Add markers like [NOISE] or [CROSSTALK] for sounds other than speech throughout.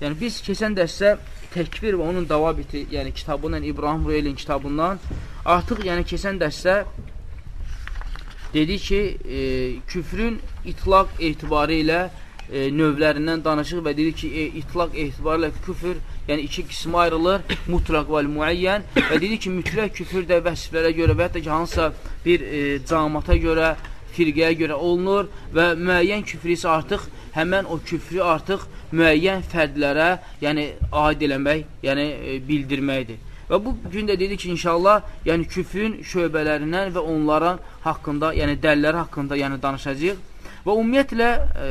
Yəni biz keçən dərsdə təkvir və onun davabiti, yəni kitabından İbrahim Rüyelin kitabından artıq yəni keçən dərsdə dedi ki, e, küfrün itlaq etibarı ilə e, növlərindən danışıq və dedi ki, e, itlaq etibarı ilə küfür yəni iki qismə ayrılır, mutlaq və müəyyən və dedi ki, mütləq küfür də vəsiflərə görə və hətta ki, hansısa bir e, camata görə, firqəyə görə olunur və müəyyən küfr isə artıq həmən o küfrü artıq müəyyən fərdlərə, yəni aid eləmək, yəni e, bildirməkdir. Və bu gün də dedik ki, inşallah, yəni küfrün şöbələrindən və onların haqqında, yəni dəlləri haqqında yəni danışacağıq. Və ümumiyyətlə e,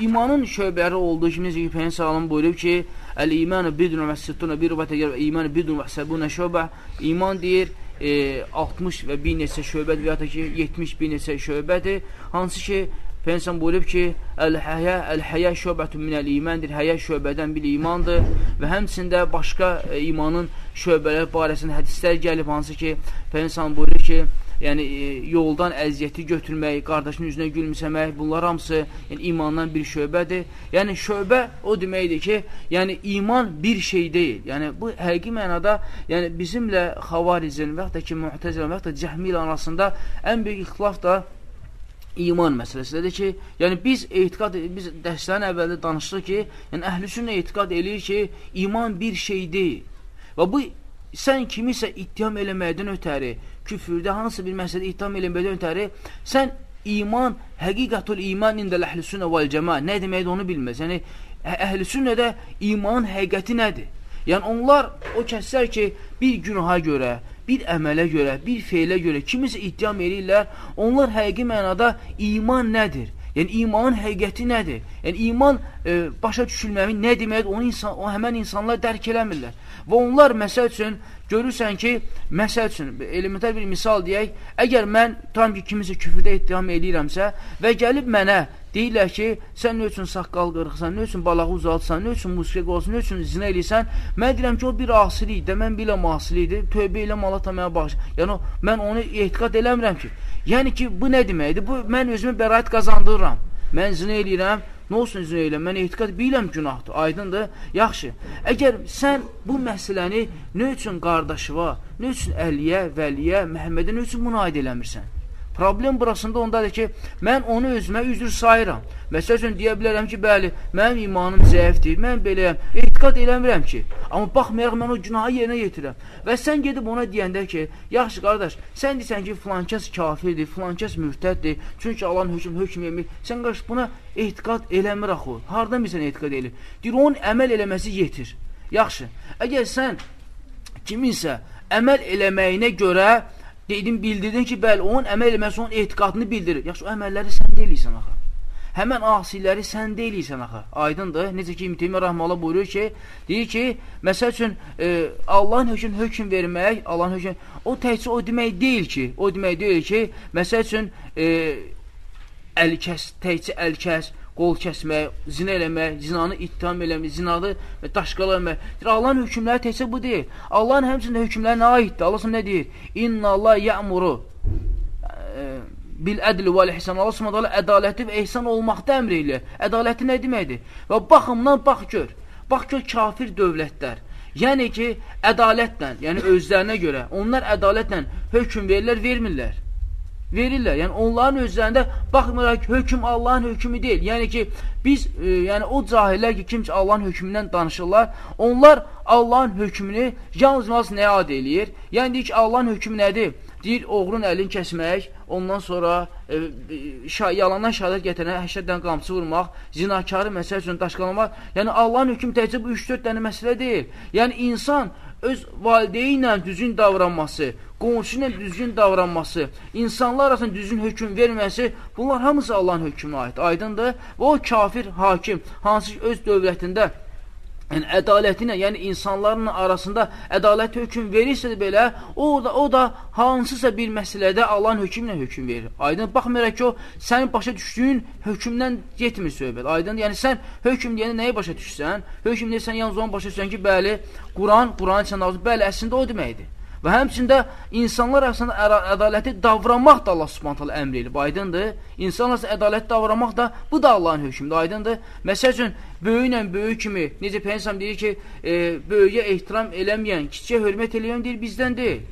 imanın şöbələri olduğu kimi necə ki, Salam buyurub ki, Əl-imanı bidun və sittuna bir rübətə gəlir, imanı bidun və səbunə şöbə, iman deyir, e, 60 və bir neçə şöbədir və ya da ki, 70 bir neçə şöbədir, hansı ki, Peygəmbər buyurub ki, əl-həyə, əl-həyə şöbətun minəl imandır, həyə şöbədən bir imandır və həmçində başqa e, imanın şöbələri barəsində hədislər gəlib, hansı ki, Peygəmbər buyurur ki, yəni e, yoldan əziyyəti götürmək, qardaşın üzünə gülümsəmək, bunlar hamısı yəni, imandan bir şöbədir. Yəni şöbə o deməkdir ki, yəni iman bir şey deyil. Yəni bu həqiqi mənada yəni bizimlə xavarizin və yaxud da ki, mühtəzilən və yaxud da cəhmi ilə arasında ən böyük ixtilaf da iman məsələsidir ki, yəni biz etiqad biz dərslərin əvvəldə danışdıq ki, yəni əhlüsünnə etiqad eləyir ki, iman bir şey deyil. Və bu sən kimisə ittiham eləməkdən ötəri, küfürdə hansısa bir məsələdə ittiham eləməkdən ötəri, sən iman, həqiqətul iman ində əhlüsünnə vəl cəma nə deməkdir onu bilməz. Yəni əhlüsünnədə imanın həqiqəti nədir? Yəni onlar o kəslər ki, bir günaha görə, bir əmələ görə, bir feylə görə kimisə ittiham edirlər, onlar həqiqi mənada iman nədir? Yəni imanın həqiqəti nədir? Yəni iman e, başa düşülməmi nə deməkdir? Onu insan, o həmən insanlar dərk eləmirlər. Və onlar məsəl üçün görürsən ki, məsəl üçün elementar bir misal deyək, əgər mən tam ki kimisə küfrdə ittiham edirəmsə və gəlib mənə Deyirlər ki, sən nə üçün saqqal qırxsan, nə üçün balağı uzaltsan, nə üçün musiqi qolsan, nə üçün zinə eləysən. Mən deyirəm ki, o bir asilik də, mən biləm asilikdir, tövbə elə Allah mənə bağış. Yəni, mən onu etiqat eləmirəm ki. Yəni ki, bu nə deməkdir? Bu, mən özümə bəraət qazandırıram. Mən zinə eləyirəm, nə olsun zinə eləyirəm, mən etiqat biləm günahdır, aydındır, yaxşı. Əgər sən bu məsələni nə üçün qardaşıva, nə üçün Əliyə, Vəliyə, Məhəmmədə, nə üçün bunu aid eləmirsən? Problem burasında ondadır ki, mən onu özümə üzr sayıram. Məsəl üçün, deyə bilərəm ki, bəli, mənim imanım zəifdir, mən beləyəm, etiqat eləmirəm ki, amma baxmayaraq mən o günahı yerinə yetirəm. Və sən gedib ona deyəndə ki, yaxşı qardaş, sən deyirsən ki, filankəs kafirdir, filankəs mürtəddir, çünki Allahın hökm, hökm emir. Sən qardaş, buna etiqat eləmir axı. Hardan bilsən etiqat eləyir? Deyir, onun əməl eləməsi yetir. Yaxşı, əgər sən kiminsə əməl eləməyinə görə Dedim, bildirdin ki, bəli, onun əməl eləməsi onun etiqadını bildirir. Yaxşı, o əməlləri sən deyilsən axı. Həmən asiləri sən deyilsən axı. Aydındır. Necə ki, İmtihimə Rəhmələ buyurur ki, deyir ki, məsəl üçün, e, Allahın hökm, hökm vermək, Allahın hökm, o təhcə o demək deyil ki, o demək deyil ki, məsəl üçün, e, əl kəs, təhcə əl kəs, qol kəsmək, zinə eləmək, zinanı ittiham eləmək, zinadı və daşqalamaq. Allahın hökmləri təkcə bu deyil. Allahın həmçində hökmləri nə aiddir? Allah nə deyir? İnna Allah ya'muru e, bil ədl və ihsan. Allah Subhanahu ədaləti və ehsan olmaqda əmr eləyir. Ədaləti nə deməkdir? Və baxımdan bax gör. Bax gör kafir dövlətlər. Yəni ki, ədalətlə, yəni özlərinə görə, onlar ədalətlə hökm verirlər, vermirlər verirlər. Yəni onların özlərində baxmırlar ki, hökm Allahın hökmü deyil. Yəni ki, biz e, yəni o cahillər ki, kim ki Allahın hökmündən danışırlar, onlar Allahın hökmünü yalnız nəyə ad eləyir? Yəni deyir ki, Allahın hökmü nədir? Deyir, oğrun əlini kəsmək, ondan sonra e, şah, yalandan şəhadət gətirənə 80 dənə qamçı vurmaq, zinakarı məsəl üçün daşqalamaq. Yəni Allahın hökmü təkcə bu 3-4 dənə məsələ deyil. Yəni insan öz valideyni ilə düzgün davranması, qonşu ilə düzgün davranması, insanlar arasında düzgün hökm verməsi, bunlar hamısı Allahın hökmünə aid. Aydındır? Və o kafir hakim, hansı ki öz dövlətində yəni ədalətinə, yəni insanların arasında ədalət hökm verirsə belə, o da, o da hansısa bir məsələdə Allahın hökmünə hökm verir. Aydın, baxmayaraq ki, o sənin başa düşdüyün hökmdən getmir söhbət. Aydın, yəni sən hökm deyəndə nəyi başa düşsən? Hökm deyirsən, yalnız onu başa düşsən ki, bəli, Quran, Quran içində nazır, bəli, əslində o deməkdir. Və həmçində insanlar arasında ədaləti davranmaq da Allah subhanət hala əmr edib, aydındır. İnsanlar arasında ədalətli davranmaq da bu da Allahın hökmüdür, aydındır. Məsəl üçün, böyüklə böyük kimi, necə Peygəmbər deyir ki, e, böyüyə ehtiram eləməyən, kiçiyə hörmət eləyən deyir, bizdən deyil.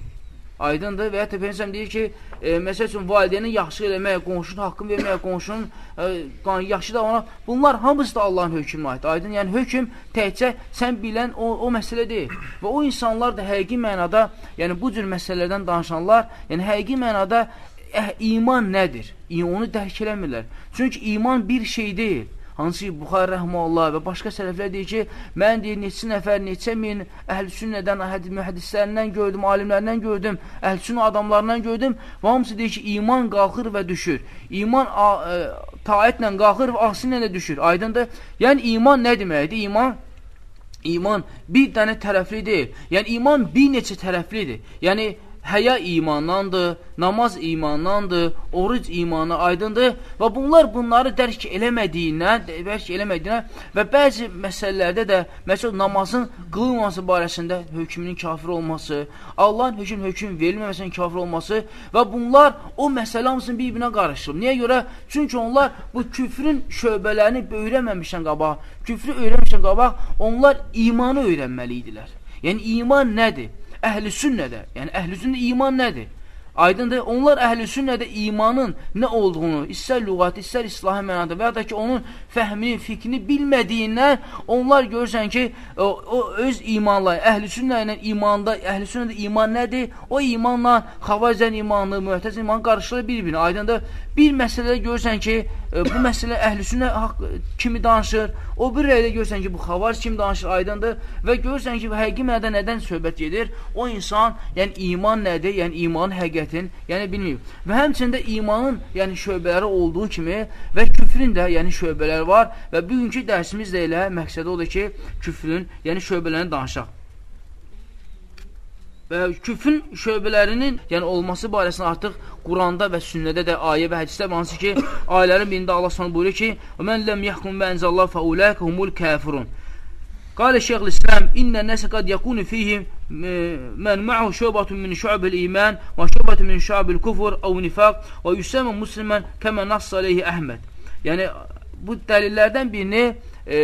Aydındır və hətta Peygəmbər deyir ki, e, məsəl üçün valideynin yaxşı eləmək, qonşunun haqqını vermək, qonşunun e, yaxşı da ona bunlar hamısı da Allahın hökmünə aiddir. Aydın, yəni hökm təkcə sən bilən o, o məsələ deyil. Və o insanlar da həqiqi mənada, yəni bu cür məsələlərdən danışanlar, yəni həqiqi mənada əh, iman nədir? Onu dərk eləmirlər. Çünki iman bir şey deyil. Hansı ki, Buxar Rəhməllah və başqa sələflər deyir ki, mən deyir, neçə nəfər, neçə min əhl-sünnədən, mühədislərindən gördüm, alimlərindən gördüm, əhl-sünnə adamlarından gördüm və hamısı deyir ki, iman qalxır və düşür. İman ə, e, taətlə qalxır və asinlə də düşür. Aydındır? Yəni, iman nə deməkdir? İman İman bir dənə tərəfli deyil. Yəni, iman bir neçə tərəflidir. Yəni, həya imandandır, namaz imandandır, oruc imanı aydındır və bunlar bunları dərk eləmədiyindən, dərk eləmədiyindən və bəzi məsələlərdə də, məsələn, namazın qılınması barəsində hökmünün kafir olması, Allahın hökm hökm verilməməsinin kafir olması və bunlar o məsələ hamısını bir-birinə qarışdırır. Niyə görə? Çünki onlar bu küfrün şöbələrini öyrənməmişdən qabaq, küfrü öyrənməmişdən qabaq, onlar imanı öyrənməli idilər. Yəni, iman nədir? Əhl-i sünnədə, yəni əhl-i sünnə iman nədir? Aydındır, onlar əhl-i sünnədə imanın nə olduğunu, istər lüğatı, istər islahi mənada və ya da ki, onun fəhmini, fikrini bilmədiyindən onlar görürsən ki, o, o öz imanla, əhl-i sünnə ilə imanda, əhl-i sünnədə iman nədir? O imanla xavacən imanı, mühtəz imanı qarşılır bir-birini. Aydındır, bir məsələdə görürsən ki, e, bu məsələ əhl-i sünnə kimi danışır, o bir rəydə görürsən ki, bu xavac kimi danışır, aydındır və görürsən ki, həqiqi mənada nədən söhbət gedir? O insan, yəni iman nədir? Yəni imanın həqiqət həqiqətin, yəni bilməyib. Və həmçində imanın, yəni şöbələri olduğu kimi və küfrün də, yəni şöbələri var və bugünkü dərsimiz də elə məqsədi odur ki, küfrün, yəni şöbələrini danışaq və küfün şöbələrinin yəni olması barəsində artıq Quranda və sünnədə də ayə və hədisdə hansı ki, [COUGHS] ayələrin birində Allah sonra buyurur ki, "Mən ləm yahkum və enzallah fa ulaika humul kafirun." Qalə Şeyx İslam, "İnnə nəsə qad yakunu fihim e, men ma'hu şubatun min şu'abil iman və şubatun min şu'abil kufr aw nifaq və yusamma musliman kama nass alayhi Əhməd." Yəni bu dəlillərdən birini e,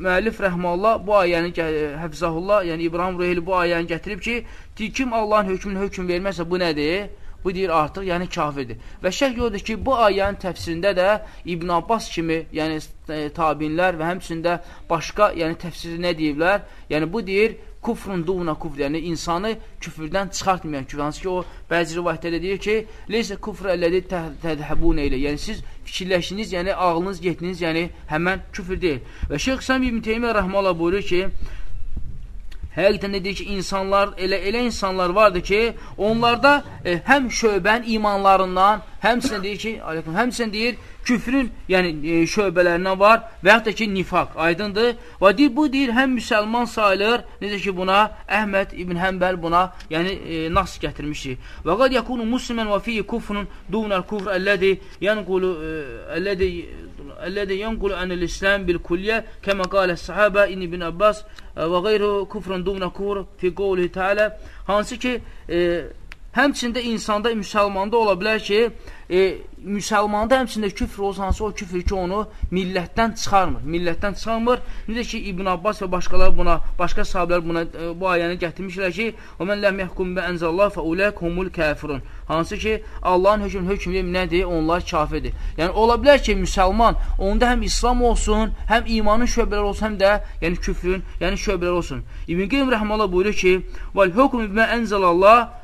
müəllif rəhməhullah bu ayəni e, həfzəhullah, yəni İbrahim Ruhili bu ayəni gətirib ki, kim Allahın hökmünü hökm verməzsə bu nədir? Bu deyir artıq, yəni kafirdir. Və şək yoxdur ki, bu ayənin təfsirində də İbn Abbas kimi, yəni e, tabinlər və həmçində başqa, yəni təfsiri nə deyiblər? Yəni bu deyir kufrun duvna kufr, yəni insanı küfürdən çıxartmayan küfür. Hansı ki, o bəzi rivayətlərdə deyir ki, leysə kufr əllədi tədhəbun elə. Yəni siz fikirləşdiniz, yəni ağlınız getdiniz, yəni həmən küfür deyil. Və Şeyx Səmi İbn Teymiyyə rəhməhullah buyurur ki, Həqiqətən də deyir ki, insanlar, elə elə insanlar vardır ki, onlarda e, həm şöbən imanlarından, həmçinin deyir ki, aleyküm, həmçinin deyir, küfrün, yəni e, şöbələrindən var və yaxud da ki, nifaq, aydındır. Və deyir, bu deyir, həm müsəlman sayılır, necə ki, buna Əhməd ibn Həmbəl buna, yəni e, nas gətirmişdir. Və qad yakunu muslimən və fihi kufrun dunal kufr əllədi yanqulu e, əllədi əllədi yanqulu anil İslam bil kulliyə kəmə qalə sahabə in ibn Abbas və qeyru kufrun dunal kufr fi qovlihi təalə hansı ki, e, həmçində insanda, müsəlmanda ola bilər ki, e, müsəlmanda həmçində küfr olsa, hansı o küfr ki, onu millətdən çıxarmır. Millətdən çıxarmır. Necə ki, İbn Abbas və başqalar buna, başqa sahabilər buna e, bu ayəni gətirmişlər ki, "Və men lem yahkum bi enzallah fa ulaik humul kafirun." Hansı ki, Allahın hökm hökmü nədir? Onlar kafirdir. Yəni ola bilər ki, müsəlman onda həm İslam olsun, həm imanın şöbələri olsun, həm də yəni küfrün, yəni şöbələri olsun. İbn Qeym rəhməhullah buyurur ki: "Vel hukmu bima enzalallah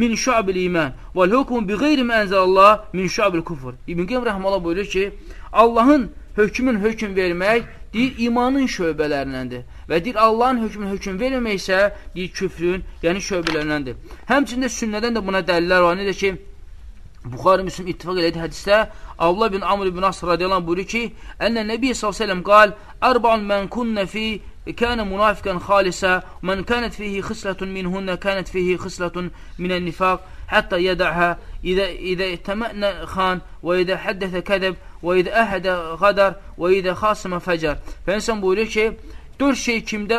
min şuabil iman vel hukmu bi gayri ma enzelallah min şuabil kufr. İbn Qeym rəhməhullah buyurur ki, Allahın hökmün hökm vermək deyir imanın şöbələrindəndir və deyir Allahın hökmün hökm verməmək isə deyir küfrün, yəni şöbələrindəndir. Həmçində sünnədən də buna dəlillər var. Necə ki, Buxarı Müslim ittifaq elədi hədisdə Abdullah bin Amr bin Nasr radiyallahu buyurur ki, Ənə Nəbi s.ə.v qal, Ərba'un mən kunnə fi كان منافقا خالصا من كانت فيه خصلة منهن كانت فيه خصلة من النفاق حتى يدعها إذا إذا ائتمأن خان وإذا حدث كذب وإذا أحد غدر وإذا خاصم فجر. فإنسان ki dörd şey kimdə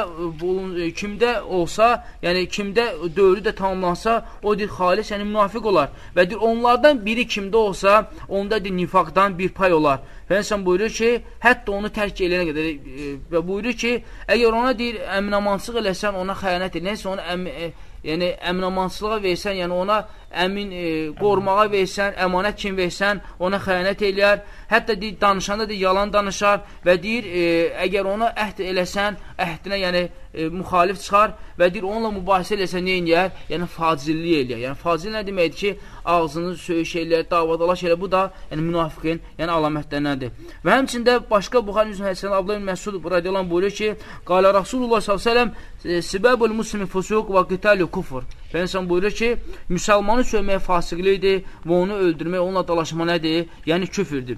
e, kimdə olsa, yəni kimdə dövrü də tamamlansa, o deyir xalis, yəni münafiq olar. Və deyir onlardan biri kimdə olsa, onda deyir nifaqdan bir pay olar. Peyğəmbər buyurur ki, hətta onu tərk eləyənə qədər e, və buyurur ki, əgər ona deyir əminamançılıq eləsən, ona xəyanət et, nəsə ona əmin e, yəni əminamançılığa versən, yəni ona əmin e, qorumağa versən, əmanət kimi versən, ona xəyanət eləyər. Hətta deyir, danışanda deyir, yalan danışar və deyir, e, əgər ona əhd eləsən, əhdinə yəni e, müxalif çıxar və deyir, onunla mübahisə eləsən, nə eləyər? Yəni facillik eləyər. Yəni facil nə deməkdir ki, ağzını söyüş eləyər, davadalaş eləyər. Bu da yəni münafiqin yəni əlamətlərindəndir. Və həmçində başqa Buxari Müslim hədisində Abdullah Məsud radiyallahu anh buyurur ki, qala Rasulullah və səlləm sibabul muslimi fusuq və qitalu kufr. Peyğəmbər buyurur ki, müsəlmanı yalanı söymək fasiqlikdir və onu öldürmək, onunla dalaşma nədir? Yəni küfürdür.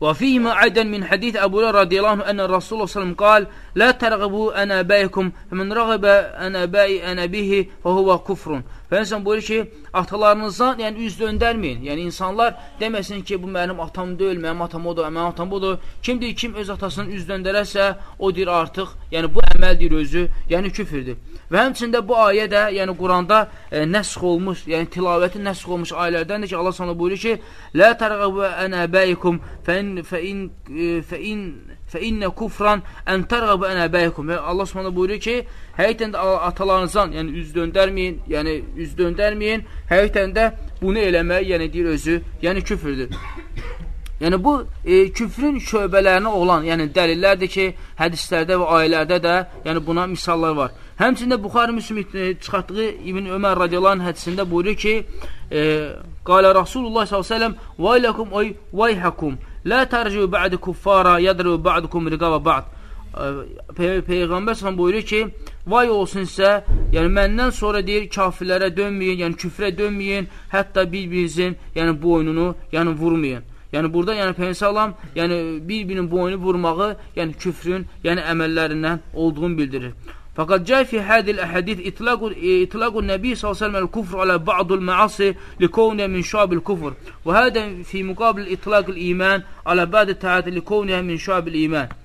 Və fihimə ədən min hədith Əbulə radiyallahu ənə Rasulullah s.ə.v qal, Lə tərğəbu ənəbəykum, fəmən rəğəbə ənəbəyi ənəbihi, fəhüvə kufrun. Və Əleyhisselam buyurur ki, atalarınıza yəni, üz döndərməyin. Yəni, insanlar deməsin ki, bu mənim atam deyil, mənim atam odur, mənim atam budur. Kimdir, kim öz atasının üz döndərərsə, o deyir artıq, yəni bu əməldir özü, yəni küfürdür. Və həmçində bu ayə də, yəni Quranda e, nəsx olmuş, yəni tilavəti nəsx olmuş ayələrdəndir ki, Allah sana buyurur ki, Lə tərğəbə ənəbəyikum fəin, fəin, e, fəin, fəin fə innə kufran ən tərğəbə ən əbəyəkum. Və Allah Subhanahu buyurur ki, həqiqətən də atalarınızdan, yəni üz döndərməyin, yəni üz döndərməyin. Həqiqətən də bunu eləmək, yəni deyir özü, yəni küfrdür. [COUGHS] Yəni bu e, küfrün şöbələrinə olan, yəni dəlillərdir ki, hədislərdə və ayələrdə də, yəni buna misallar var. Həmçində Buxari Müslim e, çıxartdığı İbn Ömər radiyallahu anh hədisində buyurur ki, e, Qalə Rasulullah s.ə.v Vayləkum oy vayhəkum Lə tərciu bə'di kuffara yadribu ba'dukum riqaba ba'd. Pey Peyğəmbər sallallahu buyurur ki, vay olsun sizə, yəni məndən sonra deyir kafirlərə dönməyin, yəni küfrə dönməyin, hətta bir-birinizin yəni boynunu yəni vurmayın. Yəni burada yəni Peyğəmbər yəni bir-birinin boynu vurmağı, yəni küfrün yəni əməllərindən olduğunu bildirir. Fakat cəy fi hədil əhədid itlaqun nəbi s.ə.v kufr alə ba'dul məasi likovnə min şabil kufr və hədə fi müqabil itlaqil iman alə bədi təəti likovnə min şabil iman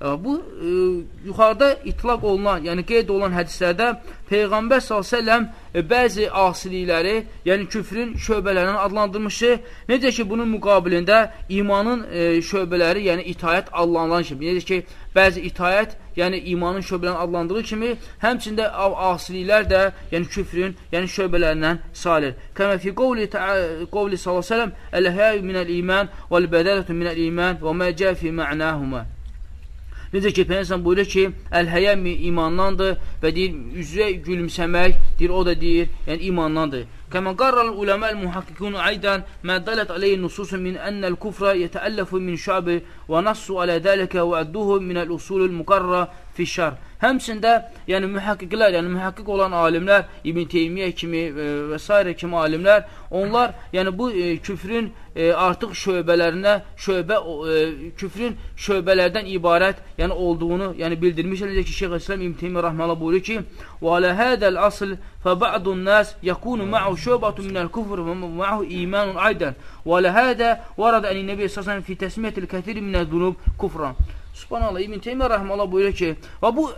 Bu, e, yuxarıda itlaq olunan, yəni qeyd olan hədislərdə Peyğəmbər s.ə.v bəzi asilikləri, yəni küfrün şöbələrini adlandırmışdır. Necə ki, bunun müqabilində imanın e, şöbələri, yəni itayət adlanılan kimi. Necə ki, bəzi itayət yəni imanın şöbələrini adlandığı kimi, həmçində asiliklər də, yəni küfrün, yəni şöbələrindən salir. Kəmə fi qovli, qovli s.ə.v Əl-həyü minəl-iman vəl-bədələtü minəl-iman və mə cə fi mə'nəhumə Necə ki, Peyyəsən buyurur ki, əl-həyə imandandır və deyir, üzrə gülümsəmək, deyir, o da deyir, yəni imandandır. كما قرر العلماء المحققون أيضا ما دلت عليه النصوص من أن الكفر يتألف من شعب ونصوا على ذلك وأدوه من الأصول المقررة fi şər. Həmçində, yəni mühəqqiqlər, yəni mühəqqiq olan alimlər, İbn Teymiyyə kimi e, və s. kimi alimlər, onlar yəni bu e, küfrün e, artıq şöbələrinə, şöbə e, küfrün şöbələrdən ibarət, yəni olduğunu, yəni bildirmişlər. Necə ki Şeyx İslam İbn Teymiyyə rahmetullah buyurur ki: "Və alə hədəl asl fa ba'dun nas yakunu ma'hu şöbatun minəl kufr və ma'hu imanun aydan. Və alə hədə varada ən-nəbi sallallahu əleyhi və səlləm fi təsmiyyətil kəthir minəz-zunub kufran." Subhanallah, İbn Teymiyyə rəhməllah buyurur ki, və bu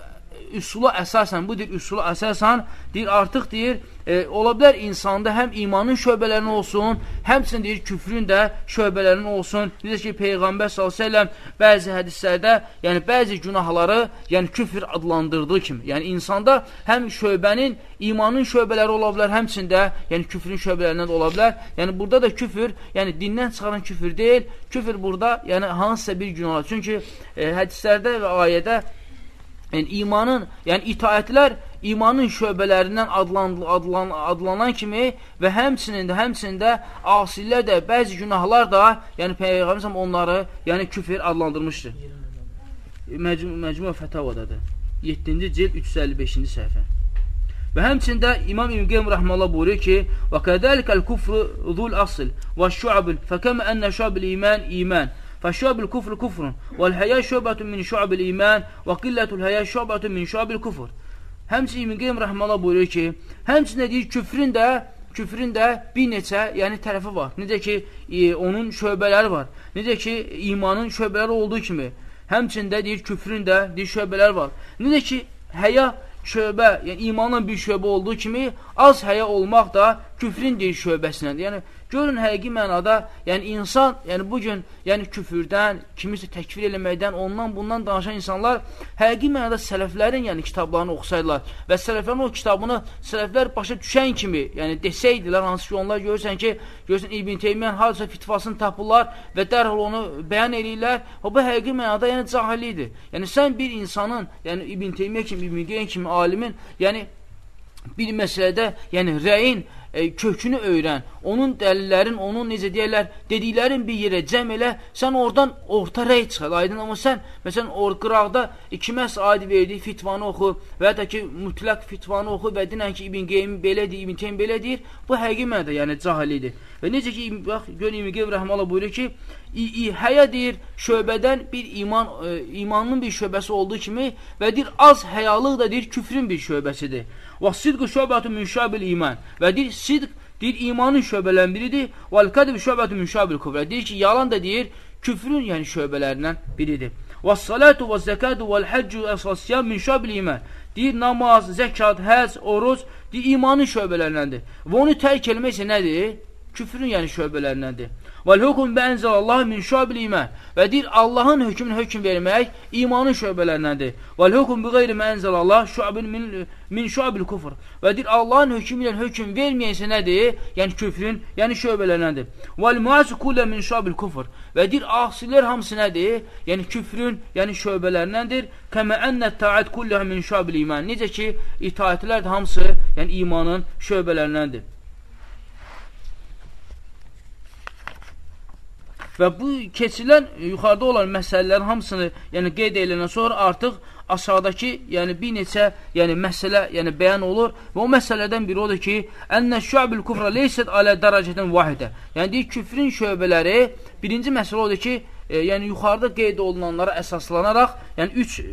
üsula əsasən, bu deyir üsula əsasən, deyir artıq deyir, e, ola bilər insanda həm imanın şöbələrinin olsun, həmçinin deyir küfrün də şöbələrinin olsun. Necə ki Peyğəmbər s.ə.v bəzi hədislərdə, yəni bəzi günahları, yəni küfr adlandırdığı kimi, yəni insanda həm şöbənin, imanın şöbələri ola bilər, həmçində, yəni küfrün şöbələrindən də ola bilər. Yəni burada da küfr, yəni dindən çıxaran küfr deyil, küfr burada, yəni hansısa bir günah. Çünki e, hədislərdə və ayədə Yəni imanın, yəni itaətlər imanın şöbələrindən adlan, adlan, adlanan kimi və həmçinin də, həmçinin də asilər də, bəzi günahlar da, yəni Peyğəmbər onları, yəni küfr adlandırmışdır. Məcmu, Məcmu Fətavadadır. 7-ci cild 355-ci səhifə. Və həmçində İmam İbn Qeym rəhməllah buyurur ki: "Və kədəlikəl kufru zul asl və şu'ab, fəkəmə ennə şu'abul iman iman." Fəşşəbül kufr kufrun, vəl-həyə şöbətun min şüabil iman, və qillətul həyə şöbətun min şüabil kufr. Həmçinin İbn Qeym Rəhmələ buyurur ki, həmçinin deyir küfrün də küfrün də bir neçə, yəni tərəfi var. Necə ki, e, onun şöbələri var. Necə ki, imanın şöbələri olduğu kimi, həmçində deyir küfrün də deyir şöbələri var. Necə ki, həya şöbə, yəni imanın bir şöbə olduğu kimi, az həya olmaq da küfrün deyir şöbəsinədir. Yəni Görün həqiqi mənada, yəni insan, yəni bu gün, yəni küfürdən, kimisə təkfir eləməkdən, ondan bundan danışan insanlar həqiqi mənada sələflərin, yəni kitablarını oxusaydılar və sələflərin o kitabını sələflər başa düşən kimi, yəni desəydilər, hansı ki onlar görürsən ki, görürsən İbn Teymiyən harca fitvasını tapırlar və dərhal onu bəyan edirlər. O bu həqiqi mənada yəni cahilidir. Yəni sən bir insanın, yəni İbn Teymiyyə kimi, İbn Qeyn kimi alimin, yəni bir məsələdə, yəni rəyin e, kökünü öyrən, onun dəlillərin, onun necə deyərlər, dediklərin bir yerə cəm elə, sən oradan orta rəy çıxar, aydın, amma sən, məsələn, or qıraqda iki məhz adi verdiyi fitvanı oxu və ya da ki, mütləq fitvanı oxu və dinən ki, İbn Qeym belə deyir, İbn Teym belə deyir, bu həqiqi mənada, yəni cahilidir. Və necə ki, bax, gör İbn Qeym rəhmələ buyurur ki, həyə deyir, şöbədən bir iman, e, imanın bir şöbəsi olduğu kimi və deyir, az həyalıq da deyir, küfrün bir şöbəsidir. Və sidqü şöbətü min şöbəl iman. Və deyir, sidq deyir, imanın şöbələn biridir. Və l-kadib şöbətü min şöbəl küfrə. Deyir ki, yalan da deyir, küfrün yəni şöbələrindən biridir. Və salatu və zəkatu və l-həccu əsasiyyə min şöbəl iman. Deyir, namaz, zəkat, həz, oruz, deyir, imanın şöbələrindəndir. Və onu tərk eləmək isə nədir? Küfrün yəni şöbələrindəndir. Vəl-hukum bənzəlallahu min şuabil iman. Və deyir, Allahın hökmünü hökm vermək imanın şöbələrindəndir. Vəl-hukum bi qeyri mənzəlallah şuabin min, min şuabil kufr. Və deyir, Allahın hökmü ilə hökm verməyəsə nədir? Yəni küfrün, yəni şöbələrindəndir. Vəl-muasu kullə min şuabil kufr. Və deyir, asilər hamısı nədir? Yəni küfrün, yəni şöbələrindəndir. Kəmə ənnət taat kulləh min şuabil iman. Necə ki, itaətlər də hamısı, yəni imanın şöbələrindəndir. Və bu keçilən yuxarıda olan məsələlərin hamısını yəni qeyd edilən sonra artıq aşağıdakı, yəni bir neçə, yəni məsələ, yəni bəyan olur və o məsələlərdən biri odur ki, ənnə şüəbül kufra leysət alə dərəcədən vahidə. Yəni deyir, küfrin şöbələri birinci məsələ odur ki, e, yəni yuxarıda qeyd olunanlara əsaslanaraq, yəni 3 e,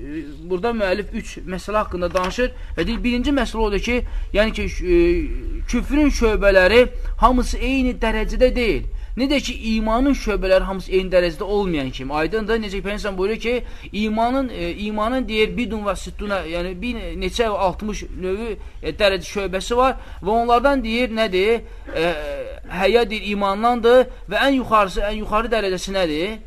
burada müəllif 3 məsələ haqqında danışır və deyir, birinci məsələ odur ki, yəni ki, e, küfrün şöbələri hamısı eyni dərəcədə deyil. Necə ki, imanın şöbələri hamısı eyni dərəcədə olmayan kimi. Aydındır, necə ki, Peygəmbər buyurur ki, imanın e, imanın deyir bidun və sittuna, yəni bir neçə 60 növü e, dərəcə şöbəsi var və onlardan deyir nədir? E, həya deyir imandandır və ən yuxarısı, ən yuxarı dərəcəsi nədir?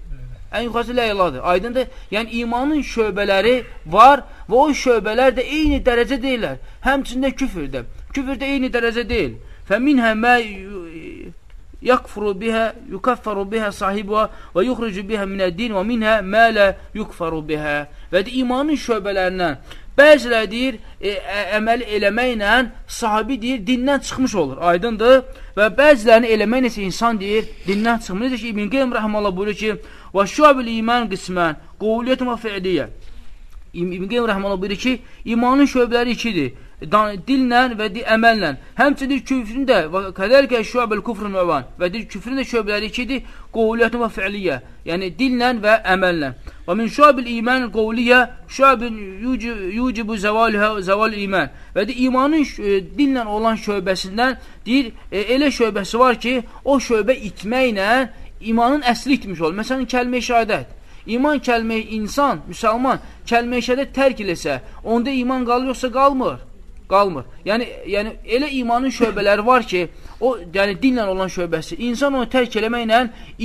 Ən yuxarısı ləyladır. Aydındır? Yəni imanın şöbələri var və o şöbələr də eyni dərəcə deyirlər. Həmçində küfrdə. Küfrdə eyni dərəcə deyil. Fəminhə mə yakfuru biha yukaffaru biha sahibuha və yuxrucu biha minəd-din və minhə mə la yukfaru biha. Və də imanın şöbələrindən bəziləri deyir, e, əməl eləməklə sahibi deyir, dindən çıxmış olur, aydındır. Və bəzilərini eləmək nəsə insan deyir, dindən çıxmış. Necə ki, İbn Qeym rəhməllah buyurur ki, və şuabil iman qismən, qovliyyətun və fi'liyyə. İbn Qeym rəhməllah buyurur ki, imanın şöbələri ikidir dillə və di, əməllə. Həmçinin küfrün də qədərkə şüabəl kufrun əvan və deyir, küfrün də şöbələri ikidir, qovliyyətun və fi'liyyə, yəni dillə və əməllə. Və min şüabəl iman qovliyyə şüabın yucibu zəval iman və deyir, imanın e, dillə olan şöbəsindən deyir, e, elə şöbəsi var ki, o şöbə itməklə imanın əsli itmiş olur. Məsələn, kəlmə-i şəhadət. İman kəlməyi insan, müsəlman, kəlmə-i şəhadət tərk eləsə, onda iman qalır yoxsa qalmır? Qalmır. Yəni, yəni elə imanın şöbələri var ki, o yəni dinlə olan şöbəsi, insan onu tərk eləməklə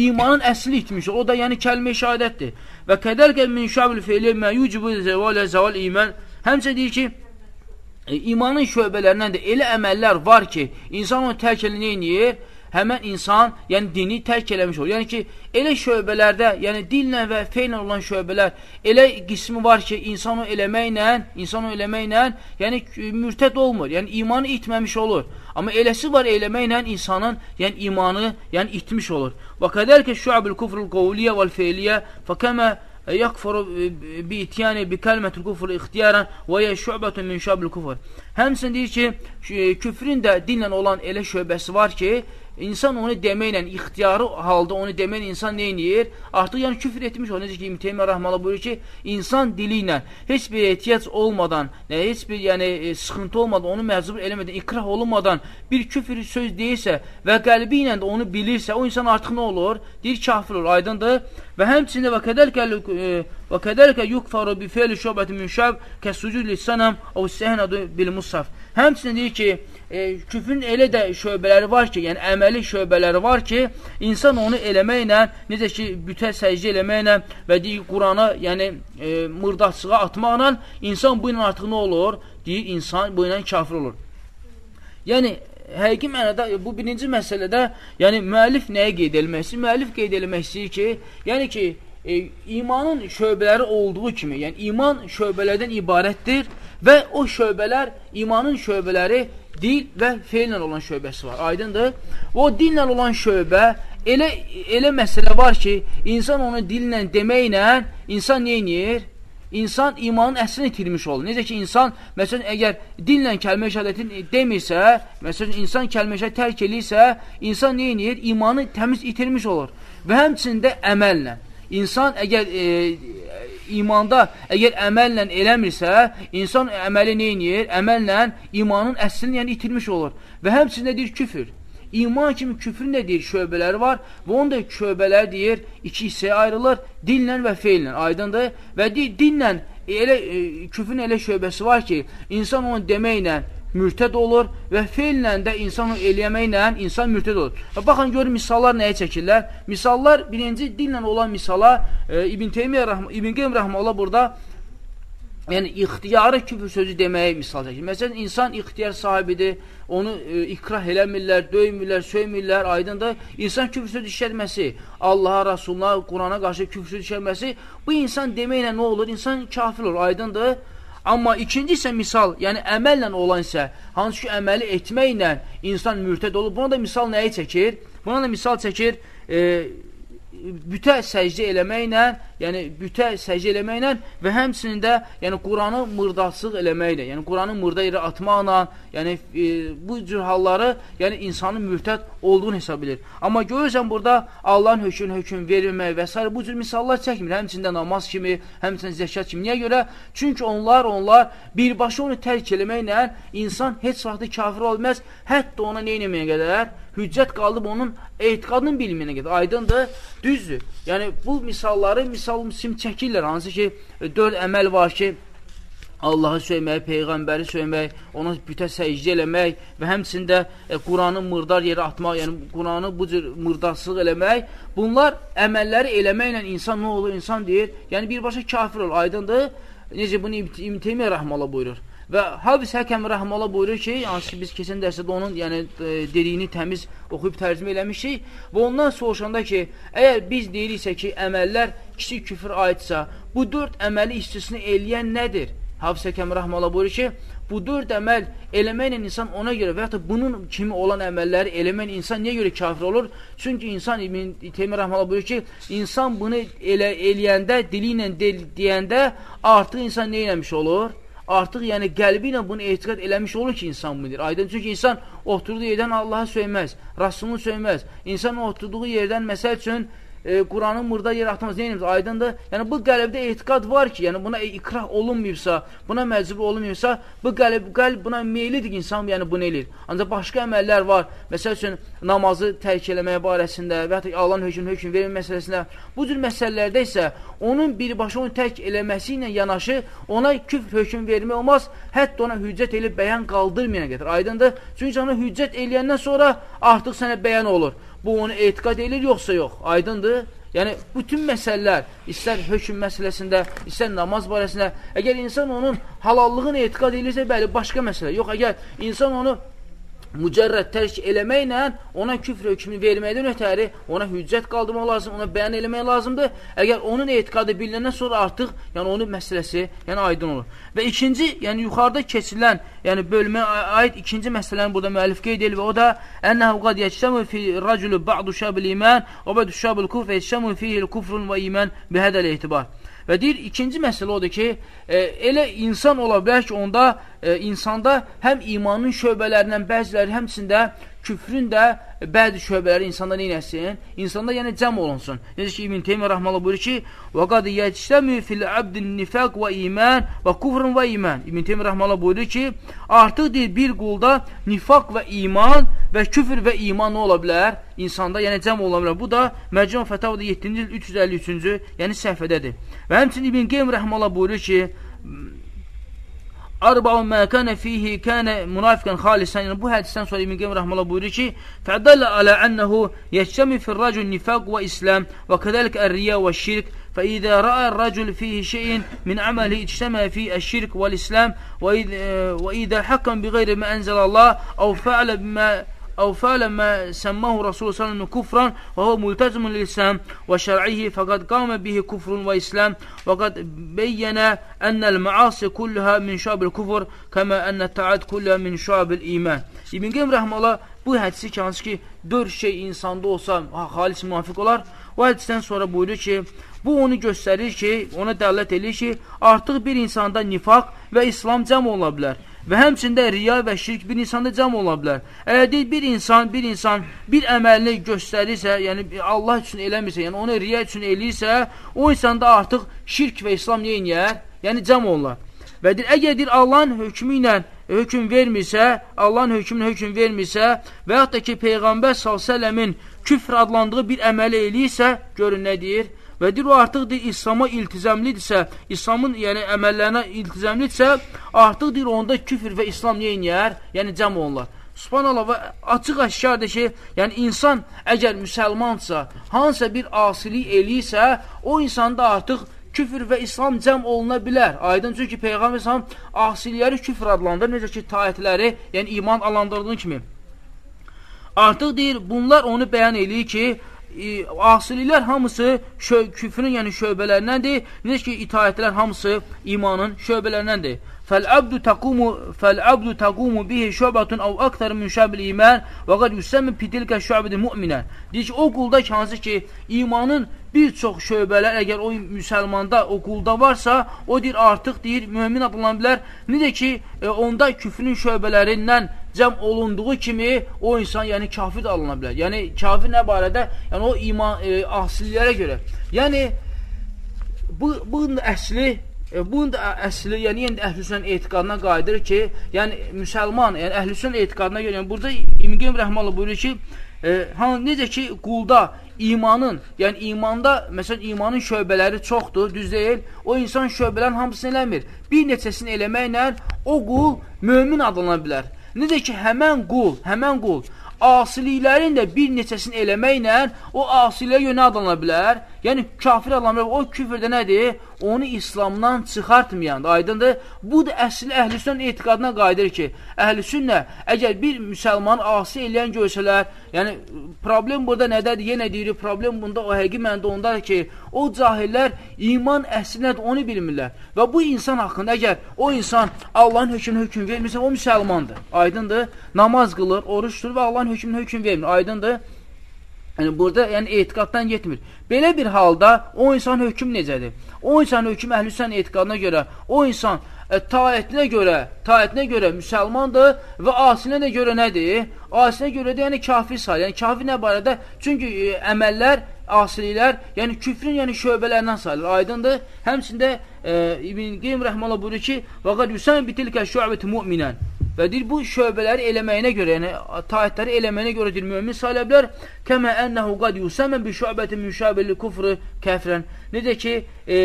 imanın əsli itmiş. O da yəni kəlmə şahadətdir. Və qədərqə min şabil fe'li mə yucibu zəvalə zəval iman. Həmçə deyir ki, e, imanın şöbələrindən də elə əməllər var ki, insan onu tərk eləyir, həmən insan, yəni dini tərk eləmiş olur. Yəni ki, elə şöbələrdə, yəni dillə və feynlə olan şöbələr, elə qismi var ki, insan o eləməklə, insan o eləməklə, yəni mürtəd olmur, yəni imanı itməmiş olur. Amma eləsi var eləməklə insanın, yəni imanı, yəni itmiş olur. Və qədərkə şüabül kufrul qovliyə vəl feyliyyə fəkəmə yakfuru bi ityani bi kəlmətul kufr ixtiyarən və yə şübətun min şabil kufr. Həmçinin deyir ki, küfrin də dinlə olan elə şöbəsi var ki, İnsan onu deməklə, ixtiyarı halda onu deməklə insan neyniyir? Artıq yəni küfr etmiş o. Necə ki, İbn Teymiyyə Rəhmələ buyurur ki, insan dili ilə heç bir ehtiyac olmadan, nə, heç bir yəni, e, sıxıntı olmadan, onu məcbur eləmədən, ikrah olunmadan bir küfr söz deyirsə və qəlbi ilə də onu bilirsə, o insan artıq nə olur? Deyir, kafir olur, aydındır. Və həmçində və qədər gəlir, e, Və kədəlikə yukfaru bi fe'li şöbəti min şəb kəsucud lissanam o səhnədu bil musaf. Həmçinin deyir ki, e, küfrün elə də şöbələri var ki, yəni əməli şöbələri var ki, insan onu eləməklə, necə ki, bütə səcdə eləməklə və deyir Qurana, yəni e, mırdaçlığa atmaqla insan bu ilə artıq nə olur? Deyir, insan bu ilə kafir olur. Yəni, həqiqi mənada bu birinci məsələdə, yəni müəllif nəyə qeyd edilmək istəyir? Müəllif qeyd edilmək istəyir ki, yəni ki, e, imanın şöbələri olduğu kimi, yəni iman şöbələrdən ibarətdir və o şöbələr, imanın şöbələri dil və feillə olan şöbəsi var. Aydındır? O dillə olan şöbə elə elə məsələ var ki, insan onu dillə deməklə insan nə edir? insan imanın əslini itirmiş olur. Necə ki, insan, məsələn, əgər dinlə kəlmə şəhədətin demirsə, məsələn, insan kəlmə şəhədə tərk eləyirsə, insan nə edir? İmanı təmiz itirmiş olur. Və həmçində əməllə. İnsan əgər e, imanda, əgər əməllə eləmirsə, insan əməli nə edir? Əməllə imanın əslini yəni itirmiş olur. Və həmçində deyir küfür. İman kimi küfrün də deyir, şöbələri var və onun da şöbələri deyir, iki hissəyə ayrılır, dillə və feillə, aydındır. Və deyir, dillə elə, e, küfrün elə şöbəsi var ki, insan onu deməklə mürtəd olur və feillə də insan eləyəməklə insan mürtəd olur. Və baxın, görün, misallar nəyə çəkirlər? Misallar, birinci dillə olan misala e, İbn Teymiyyə, İbn Qeym Rəhməllah burada yəni ixtiyarı küfür sözü deməyə misal çəkir. Məsələn, insan ixtiyar sahibidir, onu e, ikrah eləmirlər, döymürlər, söymürlər, aydındır. İnsan küfür sözü işlətməsi, Allaha, Rasuluna, Qurana qarşı küfür sözü işlətməsi, bu insan deməklə nə olur? İnsan kafir olur, aydındır. Amma ikinci isə misal, yəni əməllə olan isə, hansı ki, əməli etməklə insan mürtəd olur. Buna da misal nəyi çəkir? Buna da misal çəkir, e, bütə səcdə eləməklə, yəni bütə səcdə eləməklə və həmçinin də yəni Quranı mırdaçlıq eləməklə, yəni Quranı mırda yerə atmaqla, yəni e, bu cür halları yəni insanın mürtəd olduğunu hesab edir. Amma görürsən burada Allahın hökmünə hökm verilmək və s. bu cür misallar çəkmir. Həmçində namaz kimi, həmçinin zəkat kimi. Niyə görə? Çünki onlar, onlar birbaşa onu tərk eləməklə insan heç vaxtı kafir olmaz, hətta ona nə etməyə qədər hüccət qalıb onun etiqadının bilməyinə qədər. Aydındır, düzdür. Yəni, bu misalları misal sim çəkirlər. Hansı ki, dörd əməl var ki, Allahı söymək, Peyğəmbəri söymək, ona bütə səcdə eləmək və həmçində e, Quranı mırdar yerə atmaq, yəni Quranı bu cür mırdarsıq eləmək, bunlar əməlləri eləməklə insan nə olur? İnsan deyir, yəni birbaşa kafir olur, aydındır. Necə bunu İbn Teymiyyə rəhməhullah buyurur. Və Habis Həkəm rəhmələ buyurur ki, hansı ki biz keçən dərsdə onun yəni e, dediyini təmiz oxuyub tərcümə eləmişik və ondan soruşanda ki, əgər biz deyiriksə ki, əməllər kiçik küfür aidsə, bu dörd əməli istisni eləyən nədir? Habis Həkəm rəhmələ buyurur ki, bu dörd əməl eləməklə insan ona görə və yaxud da bunun kimi olan əməlləri eləməklə insan niyə görə kafir olur? Çünki insan İbn Teymiyyə rəhmələ buyurur ki, insan bunu elə eləyəndə, dili ilə deyəndə artıq insan nə eləmiş olur? Artıq yəni qəlbi ilə bunu etiqat eləmiş olur ki, insan deyir. Aydın, çünki insan oturduğu yerdən Allaha söyməz, Rasulunu söyməz. İnsan oturduğu yerdən, məsəl üçün, e, Quranın murda yer atmaz. Neyiniz? Aydındır. Yəni bu qəlbdə etiqad var ki, yəni buna ikrah olunmayıbsa, buna məcbur olunmayıbsa, bu qəlb, qəlb buna meylidir ki, insan yəni bunu eləyir. Ancaq başqa əməllər var. Məsəl üçün namazı tərk eləməyə barəsində və ya Allahın hökmünü hökm vermə məsələsində bu cür məsələlərdə isə onun birbaşa onu tərk eləməsi ilə yanaşı ona küfr hökm vermək olmaz. Hətta ona hüccət elib bəyan qaldırmayana qədər. Aydındır? Çünki ona hüccət eləyəndən sonra artıq sənə bəyan olur bu onu etiqad edir, yoxsa yox? Aydındır? Yəni, bütün məsələlər, istər hökm məsələsində, istər namaz barəsində, əgər insan onun halallığını etiqad edirsə, bəli, başqa məsələ. Yox, əgər insan onu mücərrəd tərk eləməklə ona küfr hökmünü verməkdən ötəri ona hüccət qaldırmaq lazım, ona bəyan eləmək lazımdır. Əgər onun etiqadı bilinəndən sonra artıq yəni onun məsələsi yəni aydın olur. Və ikinci, yəni yuxarıda keçirilən, yəni bölməyə aid ikinci məsələni burada müəllif qeyd edir və o da ənəhu qad yəctəmu fi raculu ba'du şabil iman və ba'du şabil kufr yəctəmu fihi kufrun və iman bihədəl etibar. Və deyir, ikinci məsələ odur ki, e, elə insan ola bilər ki, onda e, insanda həm imanın şöbələrindən bəziləri, həmçində küfrün də bəzi şöbələri insanda neynəsin? İnsanda yəni cəm olunsun. Necə ki, İbn Teymiyyə rəhmələ buyurur ki, وَقَدْ يَجْتَمِ فِي الْعَبْدِ النِّفَاق وَإِيمَانِ وَكُفْرٌ وَإِيمَانِ İbn Teymiyyə rəhmələ buyurur ki, artıq deyir, bir qulda nifaq və iman və küfür və iman nə ola bilər? İnsanda, yəni cəm ola bilər. Bu da Məcmu Fətavada 7-ci il 353-cü, yəni səhvədədir. Ve hemçinin İbn Geym Rahmanallah buyurur ki Arba'un ma kana fihi kana munafikan halisan. Yani bu hadisten sonra İbn Geym Rahmanallah buyurur ki Fe'dalla ala ennehu yeştemi fil racul nifak ve islam ve kedelik erriya ve şirk فإذا رأى الرجل فيه شيء من عمله اجتمع في الشرك والإسلام وإذا حكم بغير ما أنزل الله أو فعل بما أو فعل ما سماه رسول صلى الله عليه وسلم كفرا وهو ملتزم للإسلام وشرعه فقد قام به كفر وإسلام وقد بين أن المعاصي كلها من شعب الكفر كما أن التعاد كلها من شعب الإيمان İbn Qeym rəhməllah bu hədisi ki, hansı ki, dörd şey insanda olsa, ha, xalis müvafiq olar. O hədisdən sonra buyurur ki, bu onu göstərir ki, ona dəllət edir ki, artıq bir insanda nifaq və İslam cəm ola bilər. Və həmçində riya və şirk bir insanda cəm ola bilər. Əgər deyil, bir insan, bir insan bir əməlini göstərirsə, yəni Allah üçün eləmirsə, yəni onu riya üçün eləyirsə, o insanda artıq şirk və İslam neyiniyər? Yəni cəm olar. Və deyir, əgər deyir, Allahın hökmü ilə hökm vermirsə, Allahın hökmünə hökm vermirsə və yaxud da ki, Peyğəmbər s.ə.v-in küfr adlandığı bir əməli eləyirsə, görün nə deyir? Və deyir, o artıq deyir, İslama iltizamlidirsə, İslamın yəni, əməllərinə iltizamlidirsə, artıq deyir, onda küfür və İslam neyiniyər? Yəni, cəm olunlar. Subhanallah və açıq əşkardır ki, yəni insan əgər müsəlmansa, hansısa bir asilik eləyirsə, o insanda artıq küfür və İslam cəm oluna bilər. Aydın çünki Peyğəmbər İslam asilikləri küfür adlandırır, necə ki, taətləri, yəni iman alandırdığın kimi. Artıq deyir, bunlar onu bəyan eləyir ki, e, asililər hamısı şö küfrün, yəni şöbələrindəndir. Necə ki, itaətlər hamısı imanın şöbələrindəndir. Fəl-abdu taqumu fəl-abdu taqumu bihi şöbətun aw aktar min şəbil iman və qad yusammi bitilka şöbəti mu'minən. Deyir ki, o qulda ki, hansı ki, imanın bir çox şöbələr əgər o müsəlmanda, o qulda varsa, o deyir artıq deyir mömin adlana bilər. Necə ki, e, onda küfrün şöbələrindən cəm olunduğu kimi o insan yəni kafir də alına bilər. Yəni kafir nə barədə? Yəni o iman e, asillərə görə. Yəni bu bunun əsli e, bunun da əsli, yəni yəni əhlüsün etiqadına qayıdır ki, yəni müsəlman, yəni əhlüsün etiqadına görə, yəni burada İbn Qeym rəhməhullah buyurur ki, e, hani necə ki qulda imanın, yəni imanda, məsələn, imanın şöbələri çoxdur, düz deyil. O insan şöbələrin hamısını eləmir. Bir neçəsini eləməklə o qul mömin adlana bilər. Necə ki, həmən qul, həmən qul asiliklərin də bir neçəsini eləməklə o asiliyə yönə adlana bilər. Yəni, kafir adlanır, o küfrdə nədir? Onu İslamdan çıxartmayandır, aydındır. Bu da əsli əhlüsünün etiqadına qayıdır ki, əhlüsünlə əgər bir müsəlman asi eləyən görsələr, yəni problem burada nədədir? Yenə deyirik, problem bunda o həqiqi məndə ondadır ki, o cahillər iman əsli nədir, onu bilmirlər. Və bu insan haqqında əgər o insan Allahın hökmünü hökm vermirsə, o müsəlmandır, aydındır. Namaz qılır, oruç tutur və Allahın hökmünü hökm vermir, aydındır. Yəni, burada yəni, etiqaddan getmir. Belə bir halda o insan hökm necədir? O insan hökm əhlüsən etiqadına görə, o insan ə, e, taətinə görə, taətinə görə müsəlmandır və asilinə görə nədir? Asilinə görə də yəni kafir sayılır. Yəni kafir nə barədə? Çünki ə, e, əməllər, asiliklər, yəni küfrün yəni şöbələrindən sayılır. Aydındır? Həmçində ə, e, İbn Qeym rəhməhullah buyurur ki: "Və qad yusən bitilkə şu'batu mu'minən." Və deyir, bu şöbələri eləməyinə görə, yəni taətləri eləməyinə görə deyir, mümin sayıla bilər. Kəmə ənəhu qad yusəmən bi şöbətin müşabəli kufru kəfrən. Necə ki, e,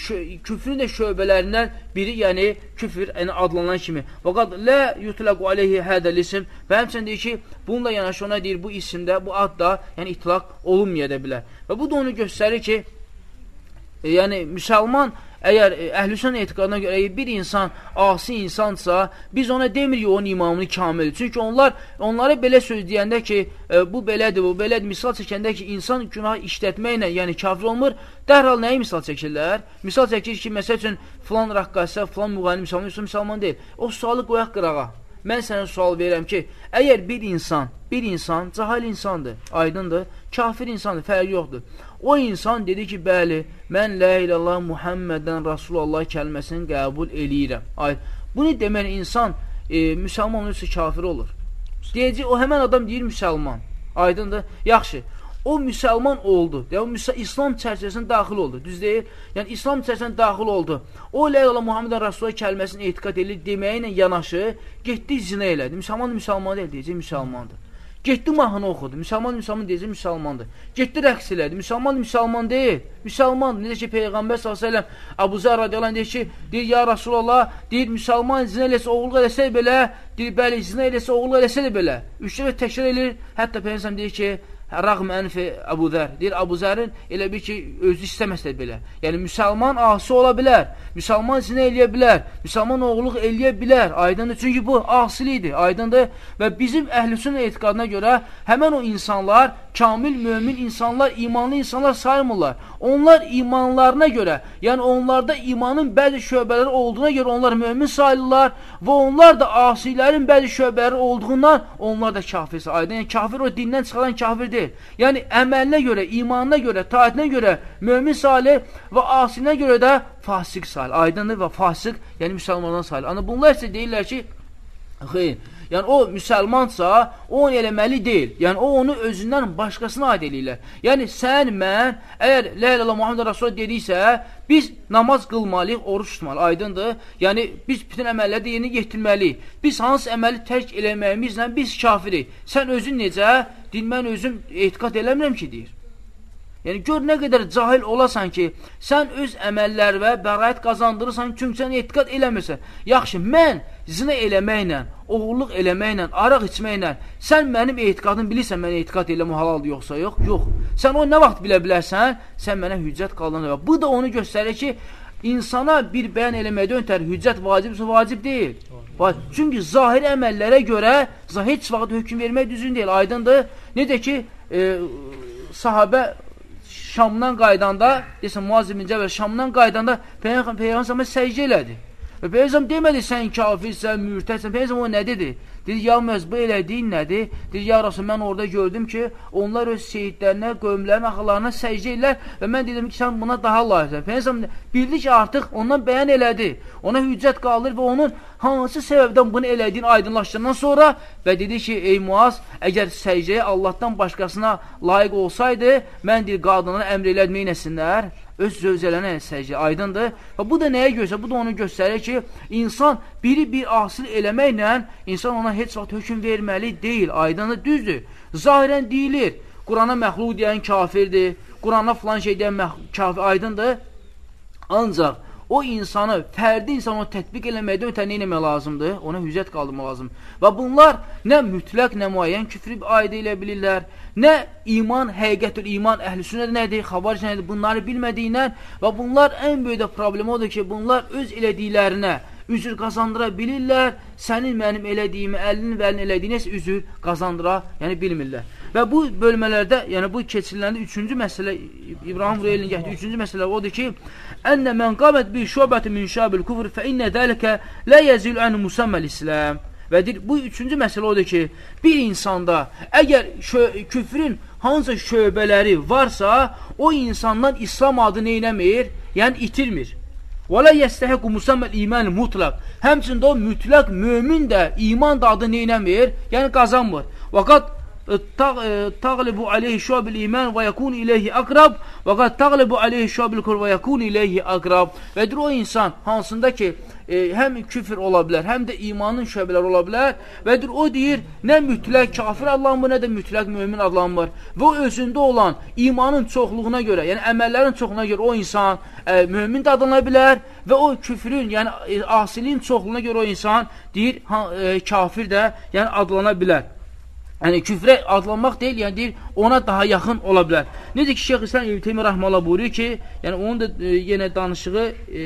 şö küfrün də şöbələrindən biri, yəni küfr yəni, adlanan kimi. Və qad lə yutlaqu aleyhi hədəl isim. Və həmçən deyir ki, bununla yanaşı ona deyir, bu isimdə, bu ad da yəni itlaq olunmaya da bilər. Və bu da onu göstərir ki, e, yəni müsəlman Əgər e, əhlüsün etiqadına görə bir insan asi insansa, biz ona demirik onun imamını kamildir. Çünki onlar onlara belə söz deyəndə ki, e, bu belədir, bu belədir, misal çəkəndə ki, insan günah işlətməklə, yəni kafir olmur, dərhal nəyi misal çəkirlər? Misal çəkir ki, məsəl üçün, filan rəqqasə, filan müğayini müsəlman, müsəlman deyil. O sualı qoyaq qırağa. Mən sənə sual verirəm ki, əgər bir insan, bir insan cahil insandır, aydındır, kafir insandır, fərqi yoxdur. O insan dedi ki, bəli, mən la ilallah Muhammedən Rasulallah kəlməsini qəbul eləyirəm. Ay, bunu demək insan e, müsəlman olursa kafir olur. Deyəcək, o həmən adam deyir müsəlman. Aydındır? Yaxşı. O müsəlman oldu. Yəni, İslam çərçivəsinə daxil oldu. Düz deyil? Yəni, İslam çərçivəsinə daxil oldu. O, la ilallah Muhammedən Rasulallah kəlməsini etiqat edir deməklə yanaşı, getdi zina elədi. Müsəlman müsəlman deyil, deyəcək, müsəlmandır. Getdi mahnı oxudu. Müsəlman müsəlman deyəcək, müsəlmandır. Getdi rəqs elədi. Müsəlman müsəlman deyil. Müsəlman. Necə ki Peyğəmbər s.ə.v Əbu Zər radiyallahu deyir ki, deyir ya Rasulullah, deyir müsəlman zinə eləsə, oğulluq eləsə belə, deyir bəli, zinə eləsə, oğulluq eləsə də belə. Üç dəfə təkrar eləyir. Hətta Peyğəmbər deyir ki, Rəğm ənfi Əbu Zər. Deyir, Əbu Zərin elə bir ki, özü istəməsə belə. Yəni, müsəlman asi ola bilər, müsəlman zinə eləyə bilər, müsəlman oğluq eləyə bilər. Aydındır, çünki bu asilidir, aydındır. Və bizim əhlüsün etiqadına görə həmən o insanlar, kamil, mömin insanlar, imanlı insanlar saymırlar. Onlar imanlarına görə, yəni onlarda imanın bəzi şöbələri olduğuna görə onlar mömin sayılırlar və onlar da asilərin bəzi şöbələri olduğundan onlar da kafirsə. Aydın, yəni kafir o dindən çıxaran kafir deyil. Yəni əməlinə görə, imanına görə, taətinə görə mömin salih və asilinə görə də fasik salih. Aydındır və fasik, yəni müsəlmandan salih. Ana bunlar isə deyirlər ki, xeyr, Yəni o müsəlmansa, o onu eləməli deyil. Yəni o onu özündən başqasına aid eləyirlər. Yəni sən, mən, əgər la ilaha Muhammed Rasul dediksə, biz namaz qılmalıyıq, oruç tutmalı. Aydındır? Yəni biz bütün əməlləri yerinə yetirməliyik. Biz hansı əməli tərk eləməyimizlə biz kafirik. Sən özün necə? Din mən özüm etiqad eləmirəm ki, deyir. Yəni, gör nə qədər cahil olasan ki, sən öz əməllər və bəraət qazandırırsan, çünki sən etiqat eləmirsən. Yaxşı, mən zinə eləməklə, oğulluq eləməklə, araq içməklə, sən mənim etiqadım bilirsən, mən etiqat eləmə halaldır yoxsa yox? Yox. Sən o nə vaxt bilə bilərsən, sən mənə hüccət qaldan. Bu da onu göstərir ki, insana bir bəyan eləməkdə öntər hüccət vacibsə vacib deyil. Çünki zahiri əməllərə görə heç vaxt hökum vermək düzün deyil, aydındır. Necə ki, e, sahabə Şamdan qaydanda, desən Muaz ibn Cəbəl Şamdan qaydanda Peyğəmbər Peyğəmbər səcdə elədi. Və Peyğəmbər demədi sən kafirsən, mürtədsən. Peyğəmbər o nə dedi? Dedi, ya məhz bu elədiyin nədir? Dedi, ya Rasul, mən orada gördüm ki, onlar öz seyidlərinə, qövmlərin axılarına səcdə edirlər və mən dedim ki, sən buna daha layiqsən. Peyğəmbər bildi ki, artıq ondan bəyan elədi. Ona hüccət qalır və onun hansı səbəbdən bunu elədiyin aydınlaşdırandan sonra və dedi ki, ey Muaz, əgər səcdəyə Allahdan başqasına layiq olsaydı, mən deyir, qadınlara əmr elədmək nəsinlər? Öz zövcələrinə səcdə aydındır. Və bu da nəyə göstərir? Bu da onu göstərir ki, insan biri bir asil eləməklə insan ona heç vaxt hökum verməli deyil, aydındır, düzdür. Zahirən deyilir, Qurana məxluq deyən kafirdir, Qurana filan şey deyən kafir, aydındır. Ancaq o insanı, fərdi insanı tətbiq eləməkdə ötən nə eləmək lazımdır? Ona hüccət qaldırmaq lazım. Və bunlar nə mütləq, nə müəyyən küfrü aid elə bilirlər, nə iman, həqiqətül iman, əhl-i sünnət nədir, xabaric nədir, bunları bilmədiyindən və bunlar ən böyük də problem odur ki, bunlar öz elədiklərinə üzür qazandıra bilirlər, sənin mənim elədiyimi, əlinin və əlinin elədiyini isə üzür qazandıra, yəni bilmirlər. Və bu bölmələrdə, yəni bu keçiriləndə üçüncü məsələ, İbrahim Rüyeylin gətirdiyi üçüncü məsələ odur ki, Ənə mən qamət bir şöbəti min şabil kufr fə innə dəlikə lə yəzil ən musamməl İslam. Və deyir, bu üçüncü məsələ odur ki, bir insanda əgər küfrün hansı şöbələri varsa, o insandan İslam adı neynəmir? Yəni itirmir. Və lə yəstəhəqu musamməl iman mutlaq. Həmçində o mütləq mömin də iman da adı neynəmir? Yəni qazanmır. Vəqat aleyhi şuabil iman və yakun ileyhi akrab və qad taglibu aleyhi şuabil kur və yakun ileyhi akrab və o insan hansında ki e, həm küfr ola bilər, həm də imanın şöbələri ola bilər və o deyir, nə mütləq kafir adlanmır, nə də mütləq mümin adlanmır və o özündə olan imanın çoxluğuna görə, yəni əməllərin çoxluğuna görə o insan e, mümin də adlana bilər və o küfrün, yəni e, asiliyin çoxluğuna görə o insan deyir, ha, e, kafir də yəni adlana bilər. Yəni, küfrə adlanmaq deyil, yəni deyir, ona daha yaxın ola bilər. Necə ki, Şeyx İslam İbn Teymiyyə Rəhmələ buyuruyor ki, yəni onun da e, yenə danışığı e,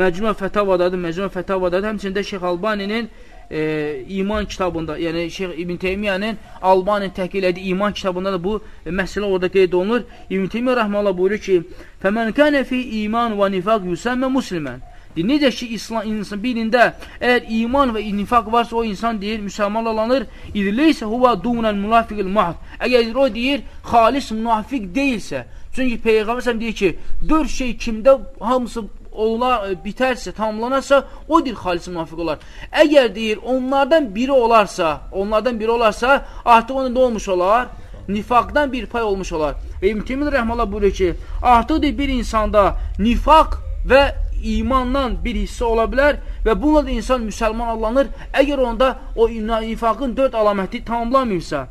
Məcmua Fətavadadır, Məcmua Fətavadadır. Həmçində Şeyx Albaninin e, iman kitabında, yəni Şeyx İbn Teymiyyənin Albaninin təhqiq elədiyi iman kitabında da bu e, məsələ orada qeyd olunur. İbn Teymiyyə Rəhmələ buyurur ki, Fəmən kənə fi iman və nifaq yüsəmmə muslimən. Deyir, necə ki, İslam insan birində əgər iman və nifaq varsa o insan deyir, müsəlman olanır, idləysə huva dunən münafiqil mahd. Əgər o deyir, xalis münafiq deyilsə, çünki Peyğəmbər deyir ki, dörd şey kimdə hamısı olar, e, bitərsə, tamamlanarsa, o deyir xalis münafiq olar. Əgər deyir, onlardan biri olarsa, onlardan biri olarsa, artıq onun da olmuş olar? Nifaqdan bir pay olmuş olar. Və İbn Temin Rəhmələ buyuruyor ki, artıq deyir, bir insanda nifaq və imandan bir hissə ola bilər və bununla da insan müsəlman allanır, əgər onda o nifaqın dörd alaməti tamamlamayırsa.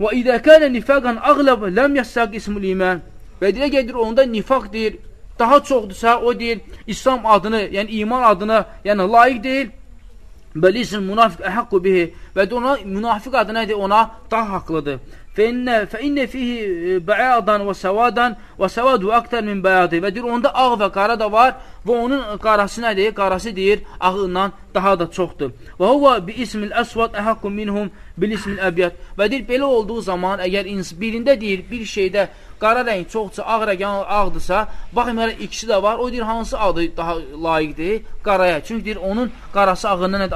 Və idə kənə nifaqan ağləb ləm yəssəq ismul iman və dilə gedir onda nifaq deyir, daha çoxdursa o deyir, İslam adını, yəni iman adını, yəni layiq deyil. Bəli isim münafiq əhəqqu bihi və ona münafiq adı nədir? Ona daha haqlıdır. Fəinnə, fəinnə fihi bəyadan və səvadan və səvadu əqtər min bəyadı. Və deyir, onda ağ və qara da var və onun qarası nədir? Qarası deyir, ağından daha da çoxdur. Və huvə bi ismil əsvad əhəqqu minhum bil ismil əbiyyət. Və deyir, belə olduğu zaman, əgər birində deyir, bir şeydə qara rəng çoxsa, ağ rəng ağdırsa, baxmayaraq ikisi də var, o deyir, hansı ağdır daha layiqdir? Qaraya. Çünki deyir, onun qarası ağından,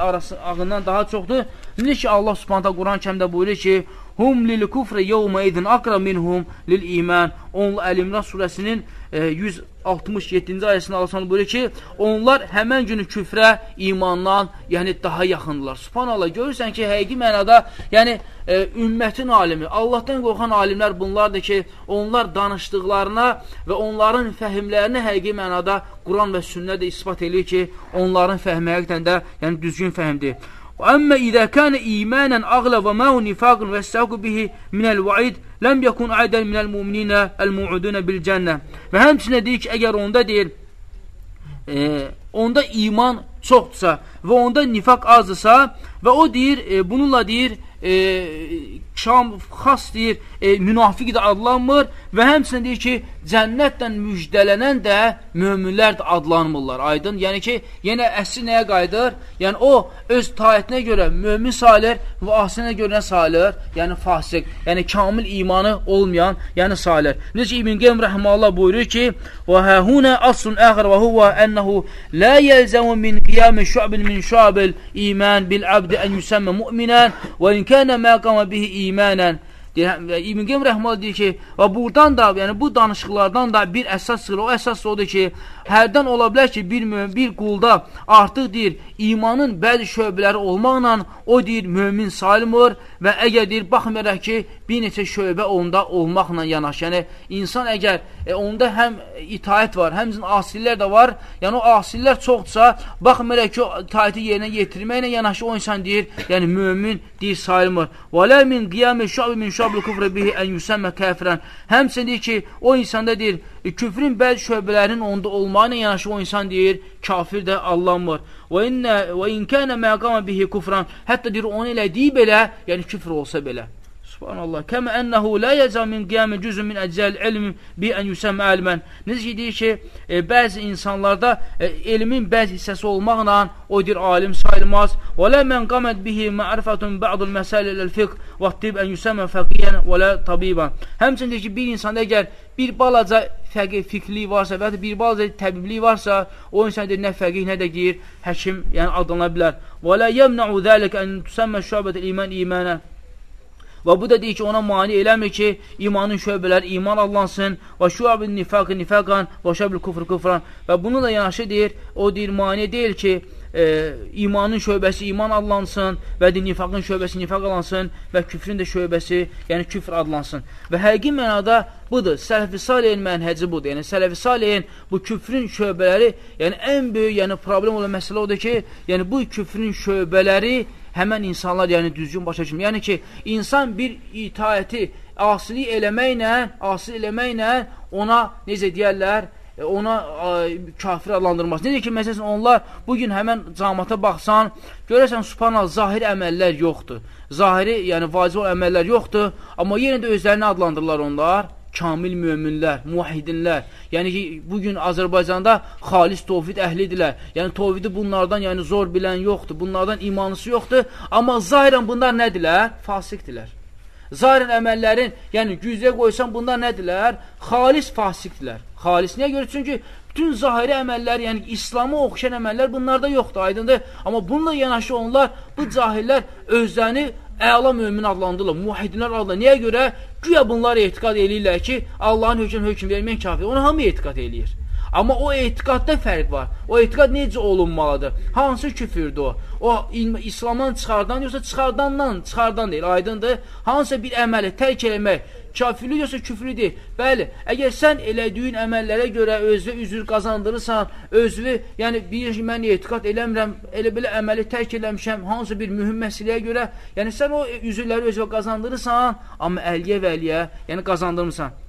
ağından daha çoxdur. Necə ki, Allah subhanətə Quran kəmdə buyurur ki, Hum lil kufri yevme idin akra minhum lil iman. Onun Əl-İmran surəsinin e, 167-ci ayəsində Allah buyurur ki, onlar həmən günü küfrə, imandan, yəni daha yaxındırlar. Subhanallah, görürsən ki, həqiqi mənada, yəni e, ümmətin alimi, Allahdan qorxan alimlər bunlardır ki, onlar danışdıqlarına və onların fəhimlərini həqiqi mənada Quran və sünnə də ispat edir ki, onların fəhmi həqiqdən də yəni düzgün fəhmdir. وأما إذا كان إيمانا أغلب ما هو نفاق والساق به من الوعيد ləm yakun aidən minəl mu'mininə əl-mu'udunə bil cənnə. Və həmçinə deyir ki, əgər onda deyir, e, onda iman çoxdursa və onda nifaq azdırsa və o deyir, e, bununla deyir, e, Şam xas deyir, e, münafiq də adlanmır və həmçinin deyir ki, cənnətlə müjdələnən də möminlər də adlanmırlar. Aydın, yəni ki, yenə əsli nəyə qayıdır? Yəni o öz tayətinə görə mömin sayılır və asinə görə sayılır? Yəni fasik, yəni kamil imanı olmayan, yəni sayılır. Necə İbn Qeym rəhməllah buyurur ki, "Və həhunə aslun əxir və huwa ennehu la yelzemu min qiyam şu'bin min şu'bil iman bil abd en yusamma mu'minan və in kana ma qama bihi imanən İbn Qeym Rəhmal deyir ki, və buradan da, yəni bu danışıqlardan da bir əsas çıxır. O əsas odur ki, hərdən ola bilər ki, bir, bir qulda artıq deyir, imanın bəzi şöbələri olmaqla o deyir, mömin sayılmır və əgər deyir, baxmayaraq ki, bir neçə şöbə onda olmaqla yanaş. Yəni, insan əgər e, onda həm itaət var, həmçin asillər də var, yəni o asillər çoxdursa, baxmayaraq ki, o itaəti yerinə yetirməklə yanaşı o insan deyir, yəni mömin deyir, sayılmır. Və lə min qiyamə şəbi min şəbi küfrə bihi ən yüsəmmə kəfrən. Həmçin deyir ki, o insanda deyir, küfrün bəzi şöbələrinin onda olmağına yanaşı o insan deyir, kafir də allanmır. Və innə və in kana ma qama bihi kufran. Hətta deyir onu elədiyi belə, yəni küfr olsa belə. Subhanallah. Kəmə ənəhu la yəcə min qiyamə cüzün min əcəl ilm bi ən yüsəm əlmən. Necə ki, deyir ki, e, bəzi insanlarda e, elmin bəzi hissəsi olmaqla o deyir alim sayılmaz. Və lə mən qamət bihi ma'rifatun ba'dul məsələ il-fiqh və tib ən yüsəmə fəqiyyən və lə tabiban. Həmçinin deyir ki, bir insanda əgər bir balaca fəqih fiqhli varsa və ya bir balaca təbibli varsa, o insan deyir, nə fəqih, nə də deyir, həkim, yəni adlana bilər. Və lə yəmnəu zəlik ən tüsəmmə şöbət iman imanə. Və bu da deyir ki, ona mani eləmir ki, imanın şöbələri iman allansın və şüabin nifaqı nifaqan və şəbil kufr kufran və bunu da yanaşı deyir, o deyir, mani deyil ki, e, imanın şöbəsi iman adlansın və də nifaqın şöbəsi nifaq adlansın və küfrün də şöbəsi, yəni küfr adlansın. Və həqiqi mənada budur. Sələfi salihin mənhəci budur. Yəni sələfi salihin bu küfrün şöbələri, yəni ən böyük, yəni problem olan məsələ odur ki, yəni bu küfrün şöbələri həmən insanlar yəni düzgün başa düşmür. Yəni ki, insan bir itaəti asili eləməklə, asili eləməklə ona necə deyərlər, e, ona ə, kafir adlandırması. Necə ki, məsələn, onlar bugün həmən camata baxsan, görərsən, subhanal, zahir əməllər yoxdur. Zahiri, yəni vacib olan əməllər yoxdur, amma yenə də özlərini adlandırırlar onlar kamil möminlər, muvahidinlər. Yəni ki, bugün Azərbaycanda xalis tovhid əhlidirlər. Yəni tovhidi bunlardan yəni zor bilən yoxdur, bunlardan imanısı yoxdur. Amma zahirən bunlar nədirlər? Fasikdirlər. Zahirən əməllərin, yəni güzə qoysan bunlar nədirlər? Xalis fasikdirlər. Xalis niyə görə? Çünki bütün zahiri əməllər, yəni İslam'a oxşayan əməllər bunlarda yoxdur, aydındır. Amma bununla yanaşı onlar, bu cahillər özlərini əla mömin adlandırırlar, muvahidinlər adlandırırlar. Niyə görə? Güya bunlar etiqad eləyirlər ki, Allahın hökm hökm verməyən kafir. Onu hamı etiqad eləyir. Amma o etiqadda fərq var. O etiqad necə olunmalıdır? Hansı küfürdür o? O İslamdan çıxardan yoxsa çıxardandan, çıxardan deyil, aydındır. Hansısa bir əməli tərk eləmək kafirlik yoxsa küfrüdür. Bəli, əgər sən elədiyin əməllərə görə özünə üzr qazandırırsan, özünü, yəni bir mən etiqat eləmirəm, elə belə əməli tərk eləmişəm, hansı bir mühüm məsələyə görə, yəni sən o üzrləri özünə qazandırırsan, amma əliyə və əliyə, yəni qazandırmırsan.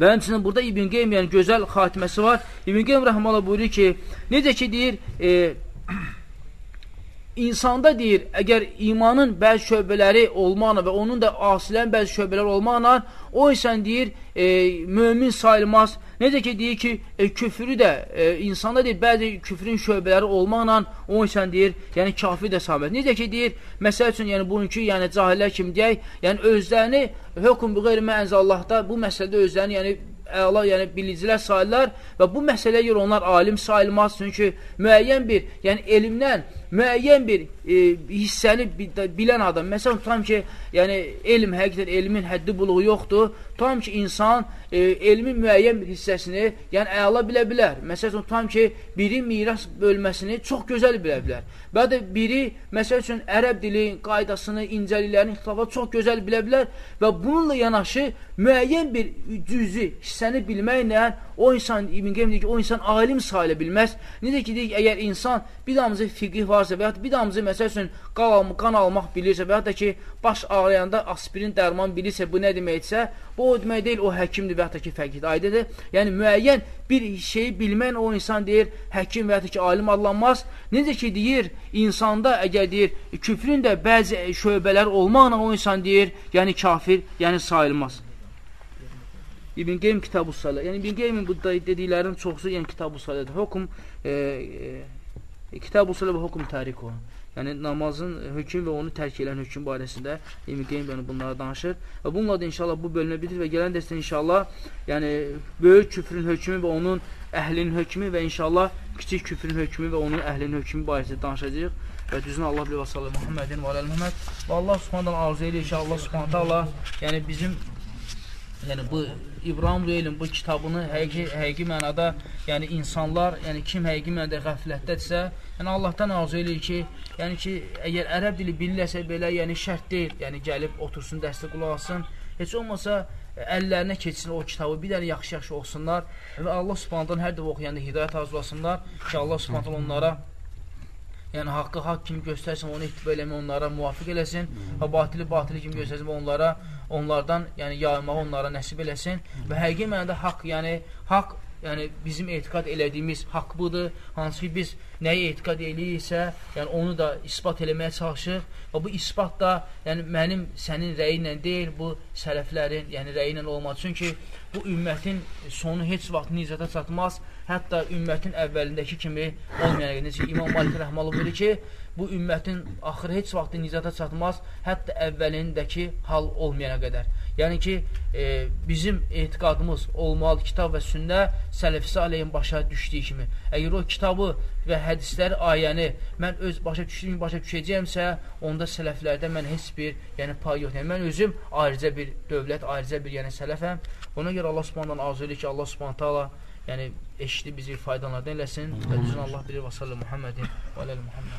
Və həmçinin burada İbn Qeym yəni gözəl xatiməsi var. İbn Qeym rəhməhullah buyurur ki, necə ki deyir, e, insanda deyir, əgər imanın bəzi şöbələri olmaqla və onun da asilən bəzi şöbələr olmaqla, o insan deyir, e, mömin sayılmaz. Necə ki, deyir ki, e, küfrü də, e, insanda deyir, bəzi küfrün şöbələri olmaqla, o insan deyir, yəni kafir də sabit. Necə ki, deyir, məsəl üçün, yəni bununki, yəni cahillər kimi deyək, yəni özlərini hökum bu qeyri məəzəllahda bu məsələdə özlərini, yəni əla, yəni bilicilər sayırlar və bu məsələyə görə onlar alim sayılmaz. Çünki müəyyən bir, yəni elmdən müəyyən bir e, hissəni bilən adam, məsələn, tutam ki, yəni elm, həqiqətən elmin həddi buluğu yoxdur, tutam ki, insan e, elmin müəyyən bir hissəsini, yəni əla bilə bilər. Məsələn, tutam ki, biri miras bölməsini çox gözəl bilə bilər. Və də biri, məsəl üçün, ərəb dili qaydasını, incəliklərini, ixtilafat çox gözəl bilə bilər və bununla yanaşı müəyyən bir cüzü, hissəni bilməklə o insan, İbn Qeym deyir ki, o insan alim sayıla bilməz. Necə ki, deyir ki, əgər insan bir damızı fiqih varsa və yaxud bir damızı, məsəl üçün, qan, qan almaq bilirsə və yaxud da ki, baş ağrıyanda aspirin dərman bilirsə, bu nə deməkdirsə, bu o demək deyil, o həkimdir və yaxud da ki, fəqihdir. Aydədir. Yəni, müəyyən bir şeyi bilmən o insan deyir, həkim və yaxud da ki, alim adlanmaz. Necə ki, deyir, insanda əgər deyir, küfrün də bəzi şöbələr olmaqla o insan deyir, yəni kafir, yəni sayılmaz. İbn Qeym Kitab-ı Salə. Yəni İbn Qeymin bu dediklərinin çoxusu yəni Kitab-ı Salədir. Hökm e, e, Kitab-ı Salə və hökm tərik o. Yəni namazın hökm və onu tərk edən hökm barəsində İbn Qeym yəni bunları danışır. Və bununla da inşallah bu bölmə bitir və gələn dəstə inşallah yəni böyük küfrün hökmü və onun əhlinin hökmü və inşallah kiçik küfrün hökmü və onun əhlinin hökmü barəsində danışacağıq. Və düzün Allah bilir və sallallahu Muhammedin və aləl Muhammed. Və Allah Subhanahu arzu edir ki, Allah Subhanahu yəni bizim yəni bu İbrahim Reylin bu kitabını həqiqi, həqiqi mənada, yəni insanlar, yəni kim həqiqi mənada qəflətdədirsə, yəni Allahdan arzu eləyir ki, yəni ki, əgər ərəb dili bilirsə belə, yəni şərt deyil, yəni gəlib otursun, dəstə qulaq alsın, heç olmasa əllərinə keçsin o kitabı, bir dənə yaxşı-yaxşı oxusunlar və Allah subhanədən hər dəfə oxuyanda hidayət arzulasınlar ki, Allah subhanədən onlara yəni haqqı haqq kimi göstərsin, onu ittiba eləmək onlara müvafiq eləsin və batili batili kimi göstərsin və onlara onlardan yəni yaymağı onlara nəsib eləsin və həqiqi mənada haqq, yəni haqq yəni bizim etiqad elədiyimiz haqq budur. Hansı ki biz nəyə etiqad eləyirsə, yəni onu da isbat eləməyə çalışırıq və bu isbat da yəni mənim sənin rəyi ilə deyil, bu sələflərin, yəni rəyi ilə olmaz. Çünki bu ümmətin sonu heç vaxt nicata çatmaz. Hətta ümmətin əvvəlindəki kimi olmayana necə İmam Malik rəhməhullah buyurur ki, bu ümmətin axırı heç vaxt nicata çatmaz, hətta əvvəlindəki hal olmayana qədər. Yəni ki, e, bizim etiqadımız olmalı kitab və sünnə sələf-i salihin başa düşdüyü kimi. Əgər o kitabı və hədisləri, ayəni mən öz başa düşdüyüm başa düşəcəyəmsə, onda sələflərdə mən heç bir yəni pay yox. Yəni mən özüm ayrıca bir dövlət, ayrıca bir yəni sələfəm. Ona görə Allah Subhanahu arzu edir ki, Allah Subhanahu taala yəni eşitdi bizi faydalardan eləsin. Və düzün Allah bilir və sallallahu Muhammedin və aləl Muhammed.